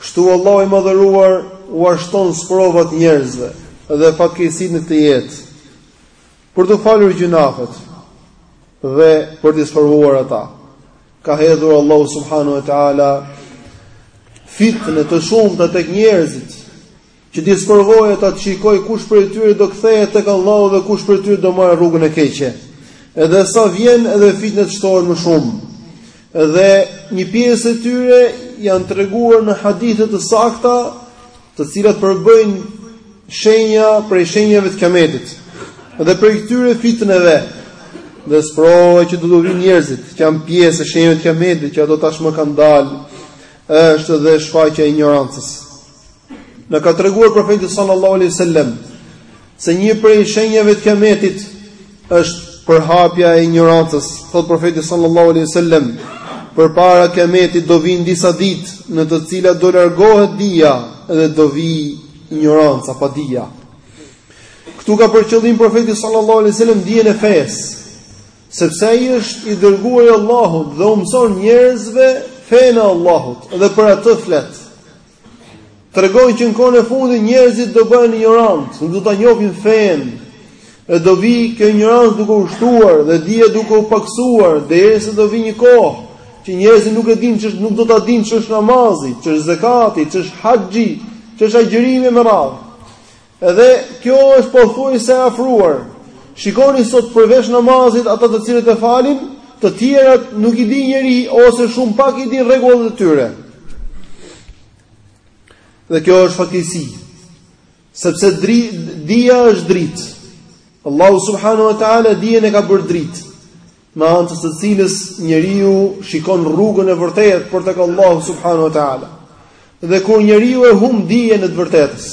Kështu Allahu i Madhëruar u shton sprovat njerëzve dhe fatkeqësitë në këtë jetë për t'u falur gjynahet dhe për t'i sprovuar ata. Ka hedhur Allahu subhanahu wa taala fitne të shumta tek njerëzit Që t'i sprovojë ata të shikojë kush prej tyre do kthehet tek Allahu dhe kush prej tyre do marrë rrugën e keqe. Edhe sa vjen edhe fitnet shtohen më shumë. Dhe një pjesë e tyre janë treguar në hadithe të sakta, të cilat përbëjnë shenja prej shenjave të Kiametit. Dhe prej këtyre fitneve dhe sprovave që do u vijnë njerëzve, që janë pjesë e shenjave të Kiametit, që ato tashmë kanë dalë, është dhe shfaqja e injorancës. Na ka treguar profeti sallallahu alaihi sallam Se një prej shenjave të Kiametit është përhapja e injorancës Thotë profeti sallallahu alaihi sallam Përpara Kiametit do vijnë disa ditë Në të cilat do largohet dija Dhe do vijë injoranca padija Këtu ka për qëllim profeti sallallahu alaihi sallam Dijen e fesë Sepse ai është i dërguari i Allahut dhe u mëson njerëzve fenë e Allahut dhe për atë flet. Tregon që në kohën e fundit njerëzit do bëhen injorantë, nuk do ta njohin fenë. Dhe do vijë kjo injorancë duke u shtuar dhe dija duke u pakësuar, derisa do vijë një kohë që njerëzit nuk e dinë, nuk do ta dinë ç'është namazi, ç'është zekati, ç'është haxhi, ç'është agjërimi me radhë. Dhe kjo është pothuajse e afruar. Shikoni sot përveç namazit ata të cilët e falin, të tjerat nuk i di njeri ose shumë pak i dinë rregullat e tyre. Dhe kjo është fatkeqësi. Sepse dri, dija është dritë. Allahu subhanahu wa taala dijen e ka bërë dritë. me anë të së cilës njeriu shikon rrugën e vërtetë për tek Allahu subhanahu wa taala. Dhe kur njeriu e humb dijen e të vërtetës,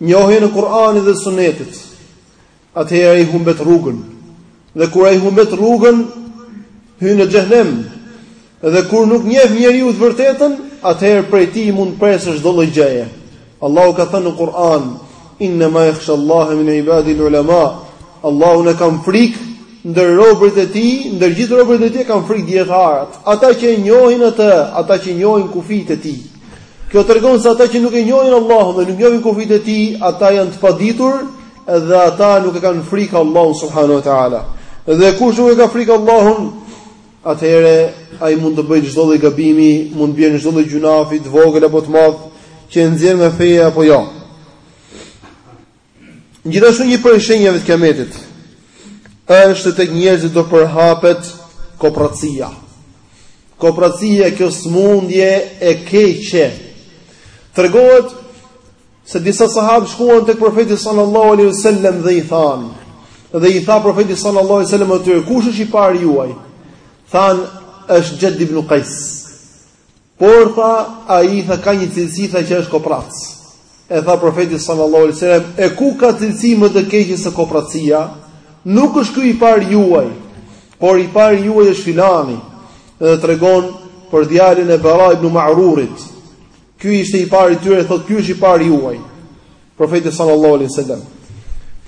njohjen e Kur'anit dhe Sunetit, atëherë ai humbet rrugën. Dhe kur ai humbet rrugën, hyn në xhehenem. Dhe kur nuk njeh njeriu të vërtetën, atëherë prej tij mund të presësh çdo lloj gjëje. Allahu ka thënë në Kur'an: "Inna ma yakhsha Allaha min ibadihi al-ulama." Allahun e kanë frikë ndër robërit e tij, ndër gjithë robërit e tij e kanë frikë dijetarët, ata që e njohin atë, ata që njohin kufijtë e tij. Kjo tregon se ata që nuk e njohin Allahun dhe nuk njohin kufijtë e tij, ata janë të paditur dhe ata nuk e kanë frikë Allahun subhanahu teala. Dhe kush nuk e ka frikë Allahun, atëherë ai mund të bëjë çdo lloj gabimi, mund të bjerë çdo lloj gjynahi, të vogël apo të madh, që e nxjerr nga feja apo jo. Gjithashtu një prej shenjave të kiametit është se tek njerëzit do përhapet koprracia. Koprracia kjo smundje e keqe. Tregohet Se disa sahabë shkuan tek profeti sallallahu alaihi wasallam dhe i thanë, dhe i tha profeti sallallahu alaihi wasallam atyre, kush është i pari juaj? Than, është Xhed ibnu Kajs. Por tha, ai tha ka një cilësi tha që është koprrac. E tha profeti sallallahu alaihi wasallam, e ku ka cilësi më të keqe se koprracia? Nuk është ky i pari juaj, por i pari juaj është filani. Dhe tregon për djalin e Bera ibnu Ma'rurit, Ky ishte i pari i tyre, thotë ky është i pari juaj. Profeti sallallahu alaihi wasallam.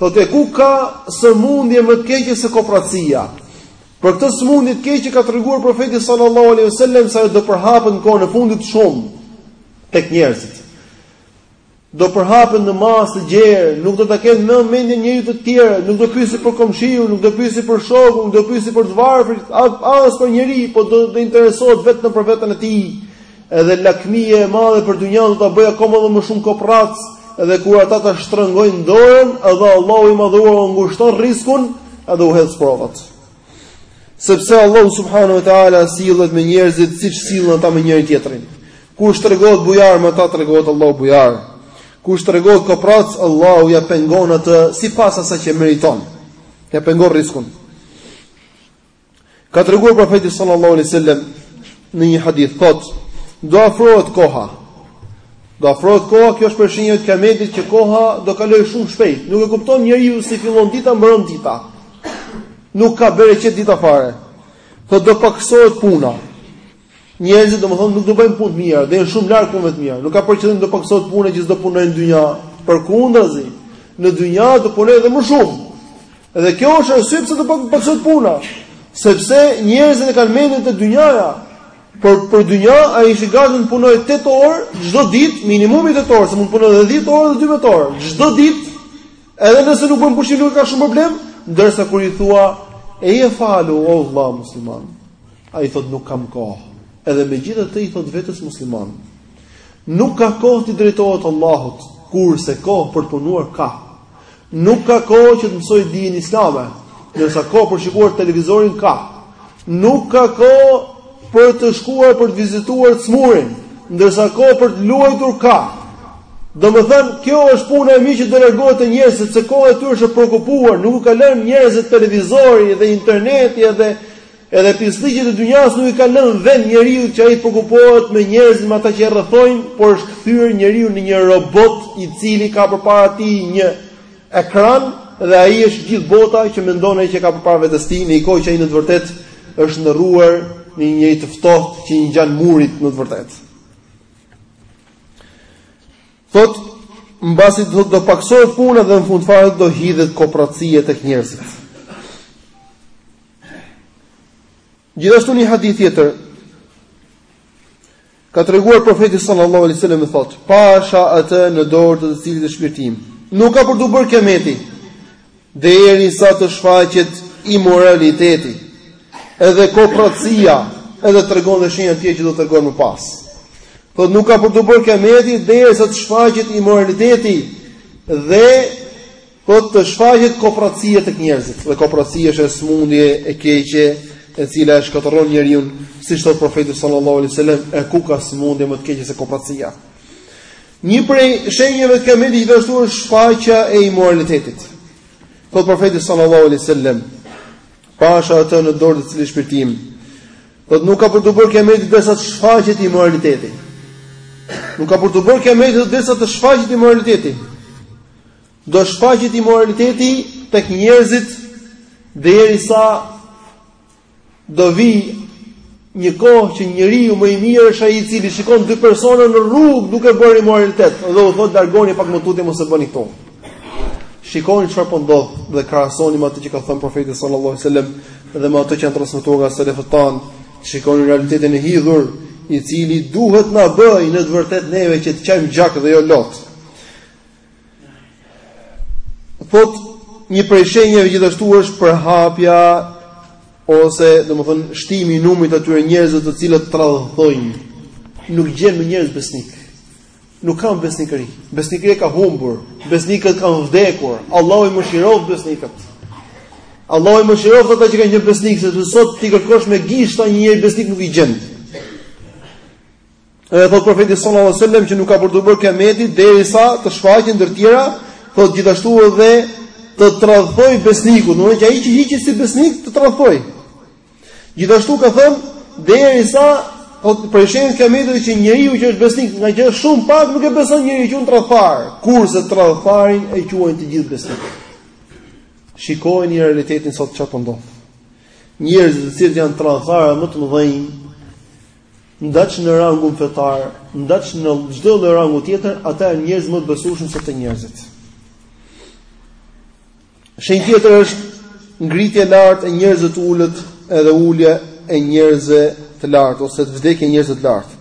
Thotë e ku ka sëmundje më të keqe se koprracia? Për këtë sëmundje të keqe ka treguar profeti sallallahu alaihi wasallam se do përhapet në kohën e fundit shumë tek njerëzit. Do përhapen në masë të gjerë, nuk do ta kenë më mendjen njëri te tjetri, nuk do pyesi për komshiun, nuk do pyesi për shokun, nuk do pyesi për të varfrit, as për njeri, po do të interesohet vetëm për veten e tij. Edhe lakmia e madhe për dynjanë do ta bëjë akoma më shumë koprrac, edhe kur ata ta shtrëngojnë dorën, edhe Allahu i madhuar u ngushton riskun, edhe u hedh provat. Sepse Allahu subhanahu wa taala sillet me njerëzit siç sillen ata me njëri tjetrin. Kush tregohet bujar me të tregohet Allahu bujar. Kush tregohet koprrac, Allahu ja pengon atë sipas asaj që meriton. Ja pengon riskun. Ka treguar profeti sallallahu alaihi wasallam në një hadith thot, do afrohet koha. Do afrohet koha, kjo është prej shenjave të kiametit që koha do kalojë shumë shpejt. Nuk e kupton njeriu si fillon dita mbaron dita. Nuk ka bereqet dita fare. Po do paksohet puna. Njerëzit domethënë nuk do bëjnë punë të mira, dhe janë shumë larg punëve të mira. Nuk ka për qëllim të paksohet puna që s'do punojnë në dynja. Përkundrazi, në dynja do punojë edhe më shumë. Dhe kjo është arsye pse do të paksohet puna, sepse njerëzit e kanë mendjen te dynjaja. Por për dynja ai është i gatshëm të punojë 8 orë çdo ditë, minimumi 8 orë, se mund të punojë edhe 10 orë dhe 12 orë çdo ditë. Edhe nëse nuk bën pushim nuk ka shumë problem, ndërsa kur i thua eja falu o vëlla musliman, ai thotë nuk kam kohë. Edhe megjithatë i thotë vetes musliman. Nuk ka kohë t'i drejtohet Allahut, kurse kohë për të punuar ka. Nuk ka kohë që të mësoj dijen islame, ndërsa kohë për shikuar televizorin ka. Nuk ka kohë për të shkuar për të vizituar të smurin, ndërsa kohë për të luajtur ka. Domethënë, kjo është puna e mirë që do largohet te njerëzit, sepse koha e tyre është preokupuar, nuk u ka lënë njerëzit televizori dhe interneti edhe Edhe pisllëqet e dynjasë nuk i ka lënë vend njeriut që ai të preokupohet me njerëzit me ata që e rrethojnë, por është kthyer njeriu në një robot i cili ka përpara tij një ekran dhe ai është gjithë bota që mendon ai që e ka përpara vetes tij, në një kohë që ai në të vërtetë është ndërruar në një njeri të ftohtë që i ngjan murit në të vërtetë. Thot, mbasi thot do paksohet puna dhe në fund fare do hidhet koprracia tek njerëzit. Gjithashtu në një hadith tjetër ka treguar profeti sallallahu alaihi wasallam thot, pasha atë në dorë të të cilit është shpirti im. Nuk ka për t'u bërë kiameti. Derisa të shfaqet imoraliteti, edhe koprracia, edhe tregon dhe shenja të tjera që do tregojmë më pas. Thot, nuk ka për t'u bërë kiameti, derisa të shfaqet imoraliteti, dhe thot të shfaqet koprracia tek njerëzit. Dhe koprracia është smundje e keqe, e cila e shkatërron njeriun, siç thot profeti sallallahu alaihi wasallam, e ku ka smundje më të keqe se koprracia. Një prej shenjave të kiametit gjithashtu është shfaqja e imoralitetit. Thot profeti sallallahu alaihi wasallam, pasha atë në dorë të cilit është shpirti im. Thot nuk ka për t'u bërë kiameti derisa të shfaqet imoraliteti. Nuk ka për t'u bërë kiameti derisa të shfaqet imoraliteti. Do shfaqet imoraliteti tek njerëzit derisa Do vijë një kohë që njeriu më i mirë është ai i cili shikon dy persona në rrugë duke bërë imoralitet dhe u thotë largohuni pak më tutje mos e bëni këtu. Shikoni çfarë po ndodh dhe krahasoni me ato që ka thënë profeti sallallahu alajhi wasallam dhe me ato që janë transmetuar nga selefët tanë. Shikoni realitetin e hidhur i cili duhet na bëjë në të vërtetë neve që të qajmë gjak dhe jo lot. Thot një prej shenjave gjithashtu është përhapja ose domethënë shtimi i numrit të atyre njerëzve të cilët tradhtojnë. Nuk gjen më njerëz besnik. Nuk kanë besnikëri. Besnikëria ka humbur, besnikët kanë vdekur. Allahu i mëshiroft besnikët. Allahu i mëshiroft ata që kanë qenë besnik sepse sot t'i kërkosh me gishta një njeri besnik nuk e gjen. Edhe thot profeti sallallahu alajhi wasallam që nuk ka për t'u bërë kiameti derisa të shfaqen ndër tjera, thot gjithashtu edhe të tradhtojë besniku, domethënë që ai që hiqet si besnik të tradhtojë. Gjithashtu ka thënë derisa po për shembull kiameti që njeriu që është besnik ngaqë është shumë pak nuk e beson njeri e quajnë tradhtar, kurse tradhtarin e quajnë të gjithë besnik. Shikojeni realitetin sot çfarë po ndodh. Njerëzit që janë tradhtarët më të mëdhenj Ndaç në rangun fetar, ndaç në çdo lloj rangu tjetër, ata janë njerëz më të besueshëm se të njerëzit. Shenjë tjetër është ngritja lart e njerëzve të ulët, edhe ulja e njerëzve të lartë ose të vdekje njerëzve të lartë.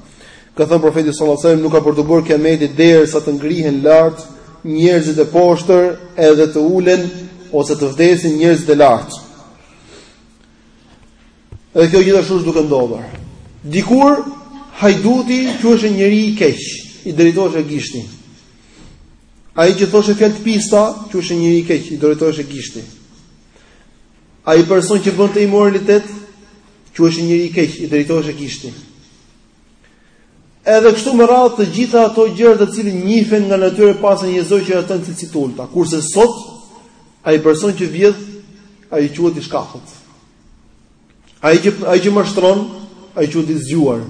Ka thënë profeti sallallahu alajhi wasallam, nuk ka për t'u bërë kiameti derisa të ngrihen lart njerëzit e poshtër, edhe të ulen ose të vdesin njerëzit e lartë. Edhe kjo gjithashtu është duke ndodhur. Dikur hajduti quheshe njeri i keq, i drejtoheshe gishti. Ai që thoshte fjalë të pista, quheshe njeri i keq, i drejtoheshe gishti. Ai person që bënte imoralitet, quheshe njeri i keq, i drejtoheshe gishti. Edhe kështu me radhë të gjitha ato gjëra të cilat njihen nga natyra e pastër njerëzore që ato janë cilësi të ulta. Kurse sot ai person që vjedh ai quhet i shkathët. Ai që ai që mashtron ai quhet i zgjuar.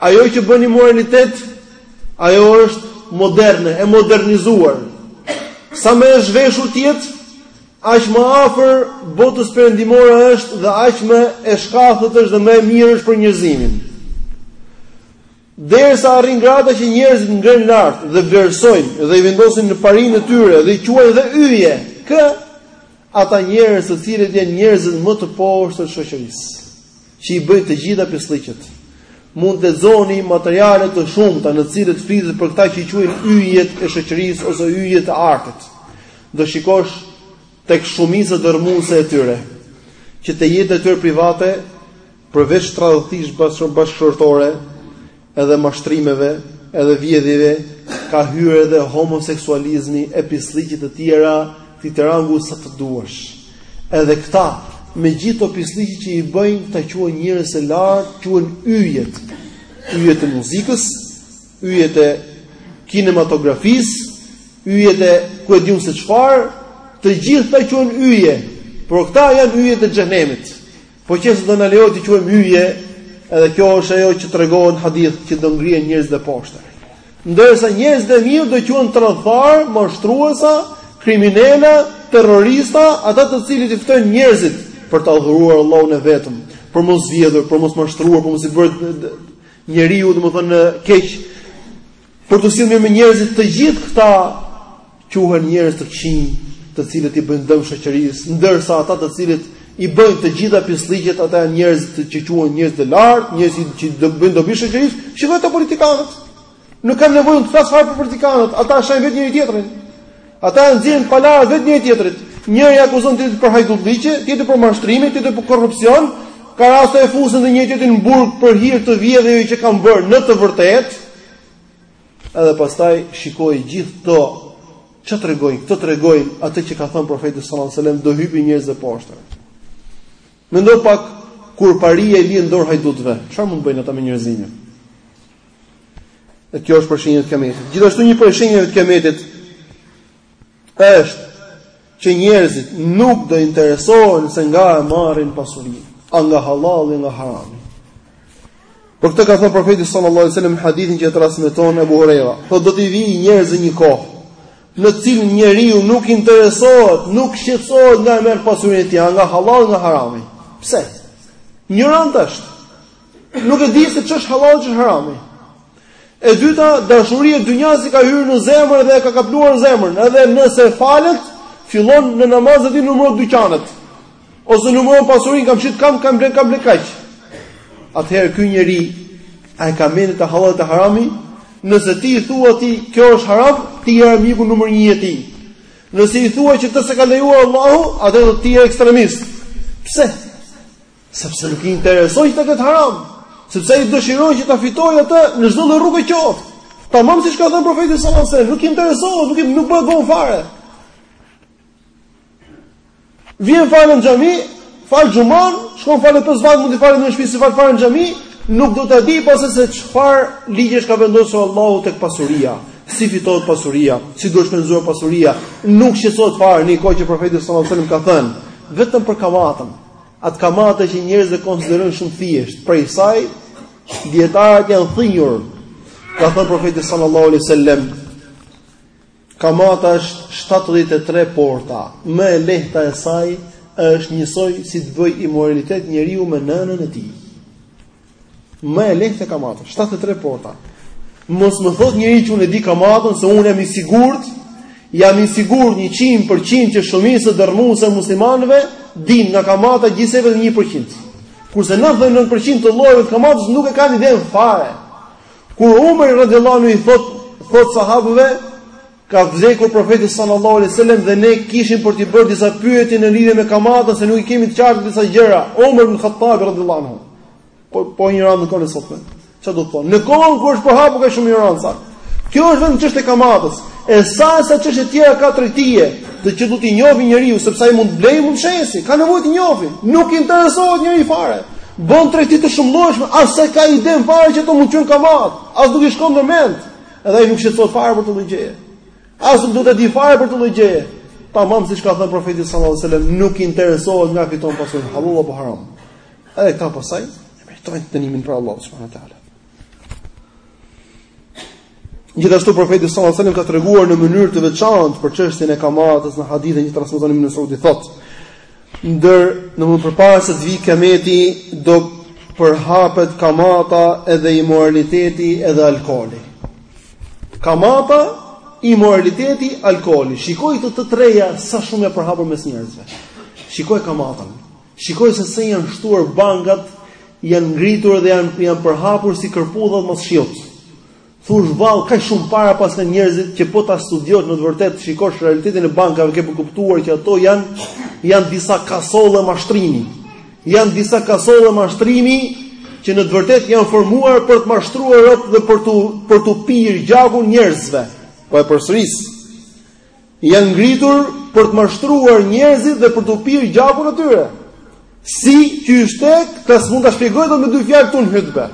Ajo që bën imoralitet, ajo është moderne, e modernizuar. Sa më e zhveshur të jetë, Aq më afër botës perëndimore është dhe aq më e shkathët është dhe më e mirë është për njerëzimin. Derisa arrin grada që njerëzit ngrenë lart dhe vlerësojnë dhe i vendosin në parinë e tyre dhe i quajnë dhe yje, kë, ata njerëz të cilët janë njerëzit më të poshtër të shoqërisë. që i bëjnë të gjitha pislliqet. Mund të lexoni materiale të shumta në të cilët flitet për këta që i quajnë yjet e shoqërisë ose yjet e artit. Do shikosh tek shumica dërrmuese e tyre që te jeta e tyre private përveç tradhtisë bashkëshortore edhe mashtrimeve, edhe vjedhjeve, ka hyrë edhe homoseksualizmi e pislliqe të tjera, të këtij rangu sa të duash. Edhe këta, me gjithë këto pislliqe që i bëjnë, këta quhen njerëz të lartë, quhen yje, yjet e muzikës, yjet e kinematografisë, yjet e ku e di unë se çfarë, të gjithë këta quhen yje, por këta janë yjet e xhehnemit. Po qe se do na lejohet t'i quajmë yje, edhe kjo është ajo që tregon hadithi që do ngrihen njerëzit e poshtër. Ndërsa njerëzit e mirë do quhen tradhtarë, mashtruesa, kriminela, terrorista, ata të cilët i ftojnë njerëzit për ta adhuruar Allahun e vetëm, për mos vjedhur, për mos mashtruar, për mos i bërë njeriut domethënë keq. Për t'u sjellë mirë me njerëzit, të gjithë këta quhen njerëz të këqinj, të cilët i bëjnë dëm shoqërisë, ndërsa ata të cilët i bëjnë të gjitha pislliqet, ata janë njerëzit që quhen njerëzit e lartë, njerëzit që i bëjnë dobi shoqërisë, shikoji te politikanët. Nuk kam nevojë unë të flas fare për politikanët, ata shajnë vetë njëri-tjetrin. Ata e nxjerrin palaret vetë njëri tjetrit. Njëri akuzon tjetrin për hajdutllëqe, tjetri për mashtrim, tjetri për korrupsion, ka raste e fusin dhe njëri tjetrin në burg për hir të vjedhjeve që kanë bërë në të vërtetë. Edhe pastaj shikoi gjithë këto ç'a tregojnë, këto tregojnë atë që ka thënë profeti sallallahu alajhi wasallam, do hypi njerëz të poshtër. Mendo pak kur paraja i vjen në dorë hajdutëve, çfarë mund të bëjnë ata me njerëzimin? Dhe kjo është prej shenjave të kiametit. Gjithashtu një prej shenjave të kiametit është që njerëzit nuk do interesohen se nga e marrin pasurinë, a nga hallalli, nga harami. Për këtë ka thënë profeti sallallahu alajhi wasallam në hadithin që e transmeton Ebu Hurejra, thotë do t'i vijë njerëzve një kohë në të cilin njeriu nuk interesohet, nuk shqetësohet nga e merr pasurinë e tij, a nga hallalli, nga harami. Pse? Injorant është. Nuk e di se ç'është hallalli ç'është harami. E dyta, dashuria e dynjasë i ka hyrë në zemër dhe e ka kapluar zemrën. Edhe nëse falet, fillon në namaz dhe të numërojë dyqanet. Ose numëron pasurinë, kam shit kaq, kam ble, kam ble kaq. Atëherë ky njeri a e ka mendjen te hallalli te harami, nëse ti i thua ti kjo është haram, ti je armiku numër 1 i tij. Nëse i thua që këtë s'e ka lejuar Allahu, atëherë ti je ekstremist. Pse? Sepse nuk i intereson të ketë haram, sepse ai dëshiron që ta fitojë atë në çdo lloj rruge qoftë. Tamam siç ka thënë profeti sallallahu alajhi wasallam, nuk i interesohet, nuk i nuk bëhet vonë fare. Vjen falet në xhami, fal xhuman, shkon falë pesë vakte mund të falë në shtëpi s'i fal fare në xhami, nuk do ta dijë as se çfarë ligjesh ka vendosur Allahu tek pasuria, si fitohet pasuria, si duhet shpenzuar pasuria, nuk shqetësohet fare në kohë që profeti sallallahu alajhi wasallam ka thënë vetëm për kamatën, Atë kamatë që njerëzit e konsiderojnë shumë thjesht, prej saj dijetarët janë thinjur. Ka thënë profeti sallallahu alaihi wasallam, kamata është 73 porta, më e lehta e saj është njësoj si të bëjë imoralitet njeriu me nënën e tij. Më e lehtë e kamatës, 73 porta. Mos më thotë njeri që unë e di kamatën se unë jam i sigurt, jam i sigurt 100% që shumica dërrmuese e muslimanëve din nga kamata gjithsej vetëm 1%. Kurse 99% të llojeve të kamatës nuk e kanë idenë fare. Kur Umar radhiyallahu anhu i thot thot sahabëve, ka vdekur profeti sallallahu alaihi wasallam dhe ne kishim për t'i bërë disa pyetje në lidhje me kamatën se nuk i kemi të qartë disa gjëra. Omar ibn Khattab radhiyallahu anhu. Po po injorantët e kohës sotme çfarë do të thonë? Në kohën kur është përhapur kaq shumë injoranca. Kjo është vetëm çështje e kamatës. E sa sa çështje të tjera ka tregtia që do t'i njohë njeriu sepse ai mund të blejë mund të shesi, ka nevojë t'i njohë. Nuk interesohet njeri fare. Bën tregti të shumëllojshme, as s'e ka idenë fare që ato mund të quhen kamatë, as nuk i shkon në mend. Edhe ai nuk shqetësohet fare për këtë lloj gjëje. As nuk do të dijë fare për këtë lloj gjëje. Tamam siç ka thënë profeti sallallahu alajhi wasallam, nuk interesohet nga fiton pasurinë hallall apo haram. Edhe këta pasaj e meritojnë dënimin prej Allahut subhanahu wa taala. Gjithashtu profeti sallallahu alajhi wasallam ka treguar në mënyrë të veçantë për çështjen e kamatës në hadithin që transmeton Ibn Mesudi thotë Ndër, domthonë përpara se të vijë kiameti do përhapet kamata edhe imoraliteti edhe alkooli. Kamata, imoraliteti, alkooli. Shikoji këto të treja sa shumë janë përhapur mes njerëzve. Shikoje kamatën. Shikoji se si janë shtuar bankat, janë ngritur dhe janë janë përhapur si kërpudhat mas shiut. Thua vallë kaq shumë para paskan njerëzit që po ta studiosh në të vërtetë shikosh realitetin e bankave ke për të kuptuar që ato janë janë disa kasolle mashtrimi. Janë disa kasolle mashtrimi që në të vërtetë janë formuar për të mashtruar robt dhe për të për të pirë gjakun njerëzve. Po e përsëris. Janë ngritur për të mashtruar njerëzit dhe për të pirë gjakun e tyre. Si qysh, s'mund ta shpjegoj edhe me dy fjalë këtu në hytbe.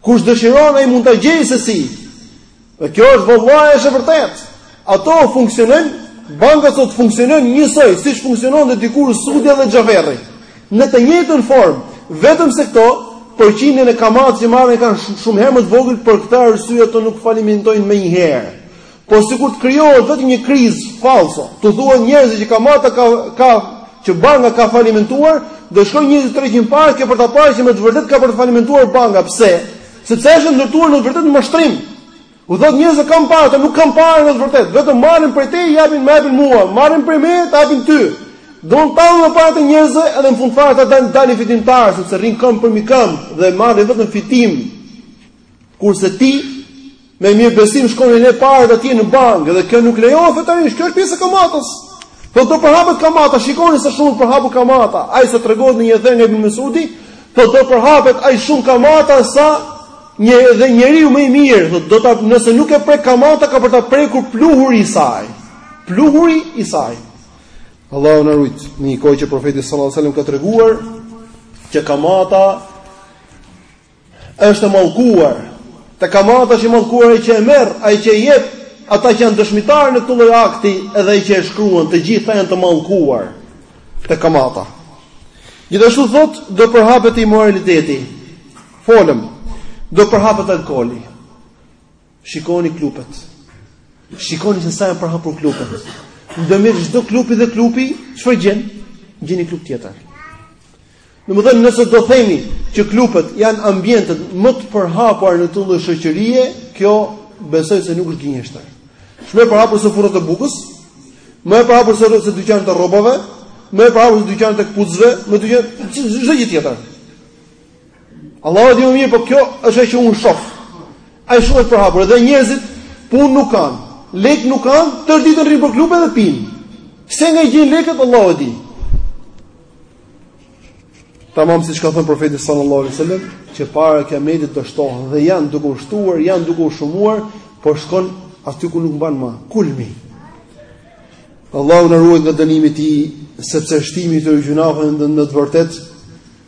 Kush dëshiron ai mund ta gjejë se si. Dhe kjo është vallahi është e vërtetë. Ato funksionojnë, banka sot funksionon njësoj siç funksiononte dikur Sudja dhe Xhaferri. Në të njëjtën formë, vetëm se këto përqindjen e kamatës që marrin e kanë shumë herë më të vogël për këtë arsye ato nuk falimentojnë menjëherë. Po sikur të krijohet vetëm një krizë fallso, t'u thuhet njerëzve që kamata ka ka që banka ka falimentuar, do shkojnë njerëzit të tërheqin paret ke për ta parë që me të vërtetë ka për të falimentuar banka. Pse? Sepse është ndërtuar në të vërtetë në mashtrim. U thonë njerëzve që kanë pare, ata nuk kanë pare në të vërtetë, vetëm marrin prej teje, japin, ma japin mua, marrin prej meje, ta japin ty. Domethënë tallen me paret e njerëzve, edhe në fund fare ata dalin dalin fitimtarë sepse rrin këmbë përmbi këmbë dhe marrin vetëm fitim. Kurse ti me mirëbesim shkon i lë paret e tua në bankë dhe kjo nuk lejohet fetarisht, kjo është pjesë e kamatës. Thotë do përhapet kamata, shikoni sa shumë u përhap kamata. Aq sa tregohet në një ether nga Ibn Mesudi, thotë do përhapet aq shumë kamata sa edhe njeriu më i mirë, thotë, do ta nëse nuk e prek kamata ka për ta prekur pluhuri i saj. Pluhuri i saj. Allahu na rujtë, në një kohë që profeti sallallahu alajhi wasallam ka treguar që kamata Është e mallkuar. Te kamata është i mallkuar ai që e merr, ai që e jep, ata që janë dëshmitarë në këtë lloj akti edhe ai që e shkruan, të gjithë janë të mallkuar. Te kamata. Gjithashtu thotë, do përhapet imoraliteti. Folëm. Do përhapet alkooli. Shikoni klubet. Shikoni se sa janë përhapur klubet. Ndërmjet çdo klubi dhe klubi çfarë gjen? Gjen një klub tjetër. Domethënë nëse do themi që klubet janë ambientet më të përhapur në këtë shoqërie, kjo besoj se nuk është gënjeshtër. Është më e përhapur se furrat e bukës, më e përhapur se, se dyqanet e rrobave, më e përhapur se dyqanet e këpucëve, më dyqan çdo gjë tjetër. Allahu e di më mirë, po kjo është ajo që unë shoh. Aq shumë të përhapur dhe njerëzit punë nuk kanë, lekë nuk kanë, tërë ditën rrinë nëpër klube dhe pinë. Se nga i gjejnë lekët Allahu e di. Tamam siç ka thënë profeti sallallahu alajhi wasallam, që para kiametit do shtohen dhe janë duke u shtuar, janë duke u shumuar, po shkon aty ku nuk mban më. Kulmi. Allahu na ruajt nga dënimi i tij, sepse shtimi i gjynaheve në të vërtetë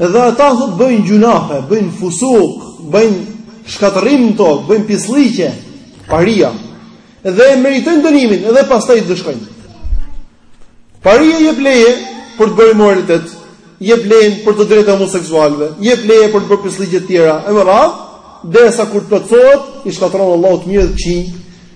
Edhe ata thotë bëjnë gjynahe, bëjnë fusuk, bëjnë shkatërrim në tokë, bëjnë pisllëqe, paria. Dhe meritojnë dënimin, edhe pastaj dështojnë. Paria jep leje për të bërë imoralitet, jep leje për të drejtat e homoseksualëve, jep leje për të bërë pisllëqe të tjera e me radhë, derisa kur plotësohet, i shkatërron Allahu të mirë dhe të këqij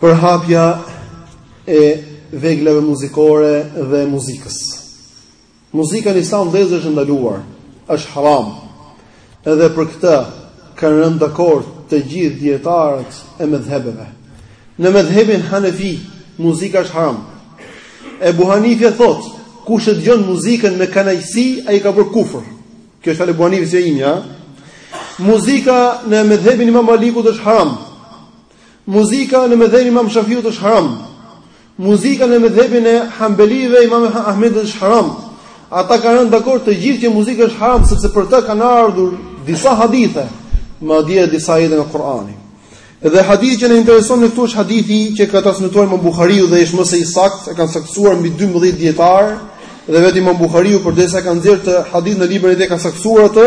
Përhapja e veglave muzikore dhe e muzikës. Muzika në Islam vëllezër është e ndaluar, është haram. Edhe për këtë kanë rënë dakord të gjithë dijetarët e medhhebeve. Në medhhebin Hanefi, muzika është haram. Ebu Hanifja thotë, kush e dëgjon muzikën me kënaqësi, ai ka bërë kufër. Kjo është fjala e Ebu Hanifes, jo imja. Muzika në medhhebin e Imam Malikut është haram. Muzika në medhhebin e Imam Shafiut është haram. Muzika në medhhebin e Hambelive Imam Ahmedit është haram. Ata kanë rënë dakord të gjithë që muzika është haram sepse për të kanë ardhur disa hadithe, madje disa ajete edhe nga Kurani. Dhe hadithi që na intereson ne këtu është hadithi që ka transmetuar Imam Buhariu dhe është më se i saktë, e kanë saktësuar mbi 12 dijetarë dhe vetë Imam Buhariu përderisa e ka nxjerrë këtë hadith në librin e tij e ka saktësuar atë.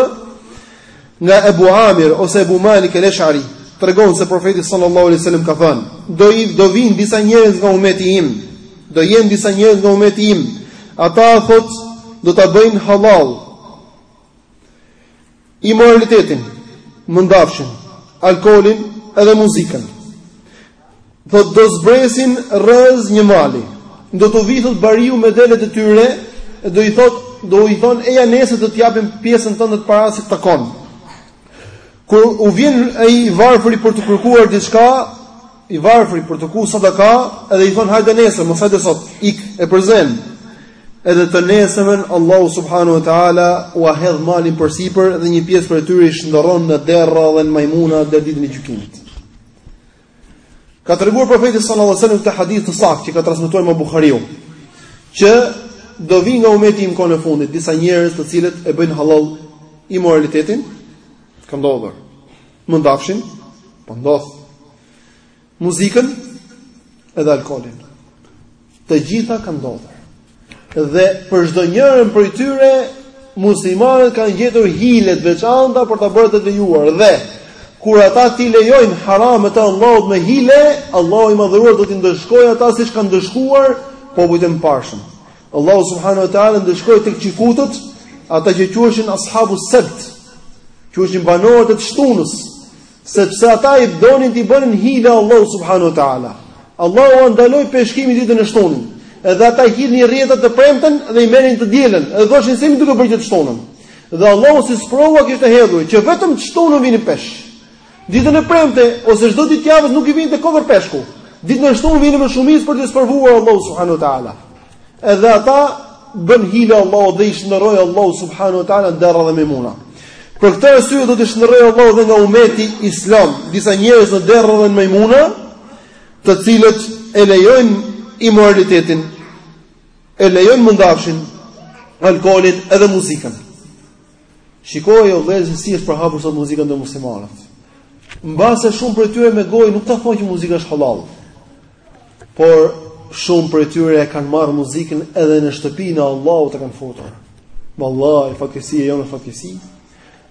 Nga Ebu Amir ose Ebu Malik el Eshari tregon se profeti sallallahu alaihi wasallam ka thënë: "Do i do vijnë disa njerëz nga umeti im, do jenë disa njerëz nga umeti im. Ata thotë do ta bëjnë hallall imoralitetin, mëndafshin, alkoolin edhe muzikën. Thotë do zbresin rrëzë një mali. Do t'u vijë thotë bariu me delet e tyre, do i thotë, do i thonë eja nesër do të japim pjesën tënde të parasë që të takon. Kur u vjen ai i varfri për t'u kërkuar diçka, i varfri për t'u kërku sadaka, edhe i thonë hajde nesër, mos hajde sot, ik e përzënë. Edhe të nesërmen Allahu subhanahu wa taala ua hedh malin përsipër dhe një pjesë prej tyre i shndërron në derra dhe në majmuna deri ditën e gjykimit. Ka treguar profeti sallallahu alejhi ue selem këtë hadith të saktë që ka transmetuar imam Buhariu, që do vinë nga umeti im kohën e fundit, disa njerëz të cilët e bëjnë hallall imoralitetin, ka ndodhur, më ndafshin, pa po ndodhë, muzikën edhe alkoolin. Të gjitha kanë ndodhur. Dhe për çdo njërën prej tyre muslimanët kanë gjetur hile të veçanta për ta bërë të lejuar dhe kur ata ti lejojnë haramet e Allahut me hile, Allahu i madhëruar do t'i ndëshkojë ata siç kanë ndëshkuar popujt e mëparshëm. Allahu subhanahu wa taala ndëshkoi tek çifutët ata që quheshin ashabu sebt, quheshin banorët e të shtunës. Sepse ata i donin t'i bënin hile Allahu subhanahu wa taala. Allahu u ndaloi peshkimin ditën e shtunën. Edhe ata hidhnin rrjetat të premten dhe i merrin të dielën, edhe thoshin s'jemi duke bërë gjë të shtunën. Dhe Allahu si sprovë ua kishte hedhur që vetëm të shtunën vinin peshq. Ditën e premte ose çdo ditë javës nuk i vinte kokërr peshku. Ditën e shtunën vinin me shumicë për t'i sprovuar Allahu subhanahu wa taala. Edhe ata bënë hile Allahu dhe i shndërroi Allahu subhanahu wa taala në derra dhe majmuna. Për këtë arsye do t'i shndërrojë Allahu dhe nga umeti islam disa njerëz në derra dhe në majmuna, të cilët e lejojnë imoralitetin, e lejojnë mëndafshin, alkoolin edhe muzikën. Shikoni o vëllezër si është përhapur sot muzika ndër muslimanët. Mbase shumë prej tyre me gojë nuk ta thonë që muzika është hallall. Por shumë prej tyre e kanë marrë muzikën edhe në shtëpinë e Allahut e kanë futur. Vallahi fatkeqësi, e jona fatkeqësi.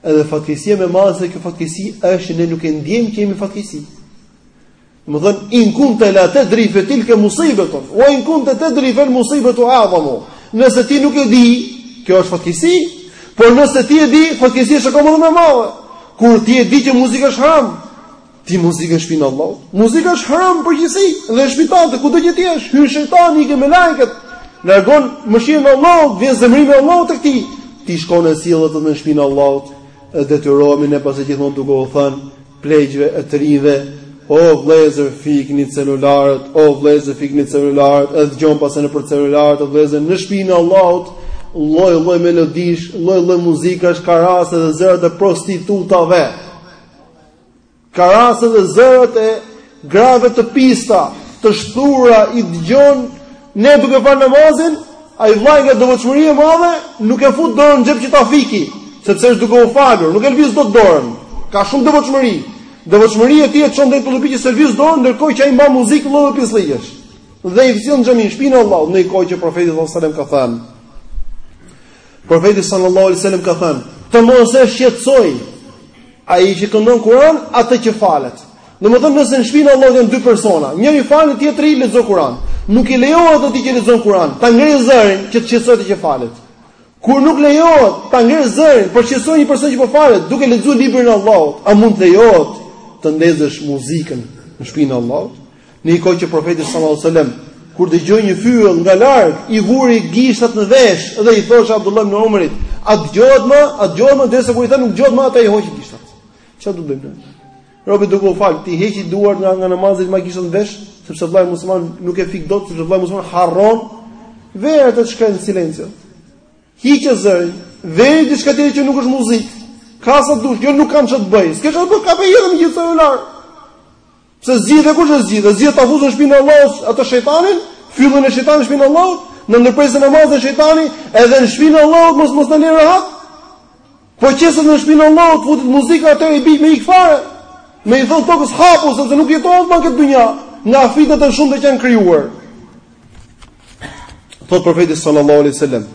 Edhe fatkeqësia më e madhe se kjo fatkeqësi është që ne nuk e ndjejmë që jemi fatkeqësi. Me thënë, in kun të la tedri fe tilke musibetun, ue in kunte tedri fel musibetu adhamu. Nëse ti nuk e di, kjo është fatkesi, por nëse ti e di, fatkesia është akoma dhe më e madhe. Kur ti e di që muzika është haram, ti muzikë në shpinë e Allahut, muzika është haram përgjithësisht, dhe në shpinë tënde kudo që të jetë, hyn shejtani, ikin melaqet, largon mëshirën e Allahut, vjen zemërimi i Allahut te ti, ti shkon e sjell dhe në shpinë Allah, detyrohemi ne pas gjithmonë duke u thënë, pleqve e të rinjve o vëllezër fikni celularët o vëllezër fikni celularët e dëgjon pas nëpër celularët o vëllezër në shpinë e Allahut lloj lloj melodish lloj lloj muzikash karase dhe zërat e prostitutave karase dhe zërat e Grave të pista, të shthura i dëgjon ne duke fal namazin, ai vllai nga devotshmëria e madhe nuk e fut dorën në xhep që ta fiki, sepse është duke u falur, nuk e lviz dot dorën. Ka shumë devotshmëri. Devotshmëria e tij e çon deri te kjo që s'e lviz dorën ndërkohë që ai mban muzikë lloj pisllëqesh. Dhe i sjell në xhami shpinë e Allahut, në kohë që profeti sallallahu alajhi wasallam ka thënë. Profeti sallallahu alajhi wasallam ka thënë, "Të mos e shqetësojë Ai që këndon Kur'an, atë që falet. Domethënë nëse në shpinë e Allahut janë dy persona, njëri fal, tjetri lexon Kur'an. Nuk i lejohet atij që lexon Kur'an ta ngrenë zërin që të shqetësojë atë që falet. Kur nuk lejohet ta ngrenë zërin për të shqetësuar një person që po falet duke lexuar librin e Allahut, a mund të lejohet të ndezësh muzikën në shpinë e Allahut? Në një kohë që profeti sallallahu alajhi wasallam kur dëgjoi një fyell nga larg, i vuri gishtat në vesh dhe i thoshte Abdullah ibn Umarit, "A dëgjohet më? A dëgjohet më?" Derisa kur i tha nuk dëgjohet më, ata i hoqi gishtat. Çfarë do bëjmë ne? Robi duke u fal, t'i heqi duart nga nga namazi me i vu gishtat në vesh, sepse vëllai musliman nuk e fik dot, sepse vëllai musliman harron ta verë të shkretën në silencio. Hiqi zërin, veri diçka tjetër që nuk është muzikë. Ka sa dush, jo nuk kam ç'të bëj. S'ke ç'të bëj, kape hedhe atë celular. Pse zgjidh e kush e zgjidh? E zgjidh ta fusësh në shpinë e Allahut atë shejtanin, fyellin e shejtanit në shpinë e Allahut, na ndërpret namazin shejtani, edhe në shpinë e Allahut mos mos t'lanë rahat. Po qe se në shpinë e Allahut futet muzika atëherë i bie me ik fare. Me i thënë tokës hapu sepse nuk jetohet më në këtë dynja, nga fitnet e shumta që janë krijuar. Thotë profeti sallallahu alaihi wasallam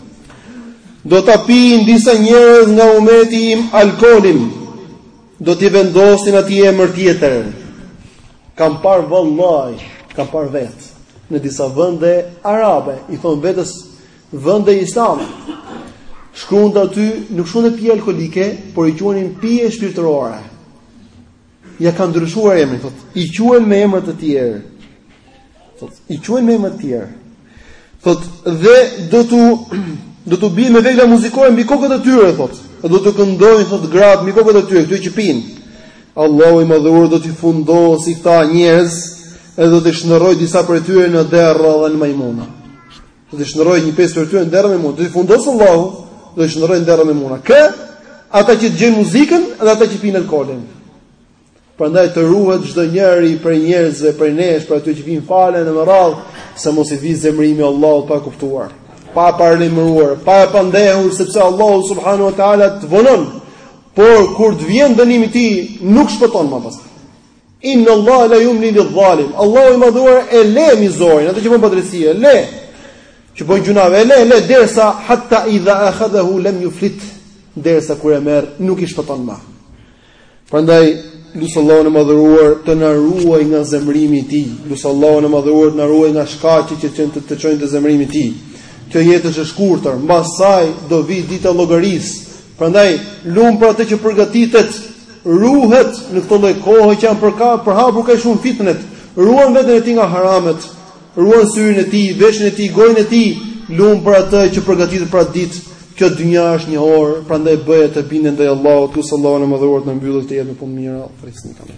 do ta pijnë disa njerëz nga umeti im alkoolin Do t'i vendosin atij emër tjetër. Kam parë vallahi, kam parë vetë në disa vende arabe, i thonë vetes vende islame. Shkrunte aty, nuk shkrunte pije alkoolike, por i quanin pije shpirtërore. Ia kanë ndryshuar emrin, thotë, i quajnë me emra të tjerë. Thot, i quajnë me emra të tjerë. Thot, dhe do t'u do t'u bien me vegla muzikore mbi kokat e tyre, thot. Dhe do t'u këndojnë thot gratë mbi kokat e tyre, këto që pinë. Allahu i madhëruar do t'i fundosë këta njerëz, edhe do t'i shndërrojë disa prej tyre në derra dhe në majmuna. Do të shndërrojë një pjesë prej tyre në derra dhe në majmuna. Do t'i fundosë Allahu, do t'i shndërrojë në derra e majmuna. Kë? Ata që dëgjojnë muzikën dhe ata që pinë alkoolin. Prandaj të ruhet çdo njeri prej njerëzve, prej nesh, për ato që vijnë falen në rradh, se mos i vijë zemrimi i Allahut pa e kuptuar, pa paralajmëruar, pa e pandehur sepse Allahu subhanahu wa taala të vonon. Por kur të vjen dënimi i ti, tij, nuk shpëton më pas. Inna Allah la yumli lil zalim. Allahu i madhuar e le mizorin, atë që bën padrejtësi, e le. Që bën gjunahe, e le, le derisa hatta idha akhadahu lam yuflit. Derisa kur e merr, nuk i shpëton më. Prandaj lus Allahun e madhëruar të na ruaj nga zemërimi i tij, lus Allahun e madhëruar të na ruaj nga shkaqet që që të të çojnë te zemërimi i tij. Kjo jetë është e shkurtër, mbas saj do vi dita e llogarisë. Prandaj lum për atë që përgatitet, ruhet në këtë lloj kohe që janë përka përhapur kaq shumë fitnet, ruan veten e tij nga haramet, Ruan syrin e tij, veshin e tij, gojën e tij, lum për atë që përgatitet për atë ditë. Kjo dynja është një orë, prandaj bëje të bindje ndaj Allahut, lus Allahun e madhëruar të na mbyllë këtë jetë me punë të mira, falisni.